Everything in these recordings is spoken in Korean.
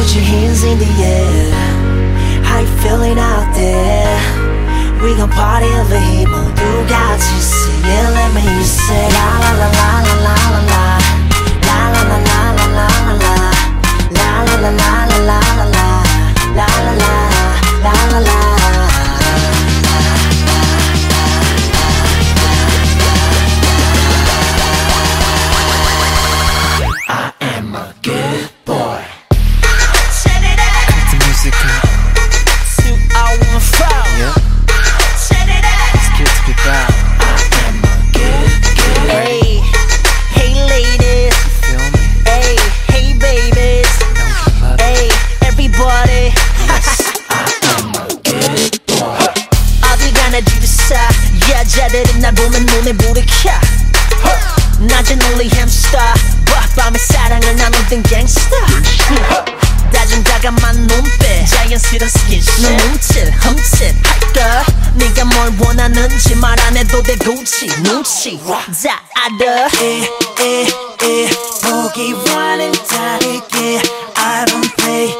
Put your hands in the air. How you feeling out there? We gon' party over here, but you got to see it. Let me hear you say la la la la la la la. 보면 눈에 불이 켜 낮은 only hamster 밤에 사랑을 나누던 gangster. 다진 다감한 눈빛. 자연스러운 스킨십 넌 훔칠 훔칠 할까? 네가 뭘 원하는지 말 안 해도 돼 굳이 눈치. 다 알아 에에에 보기와는 다르게 I don't play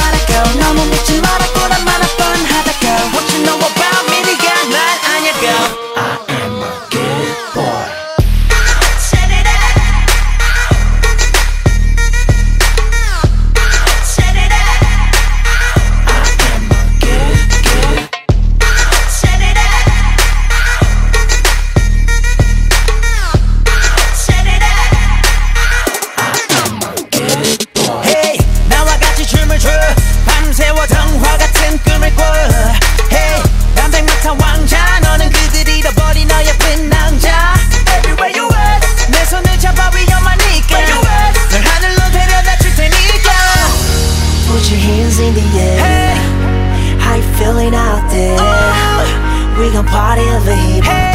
in the air. Hey. How you feeling out there? Oh. We gon' party over here. Hey.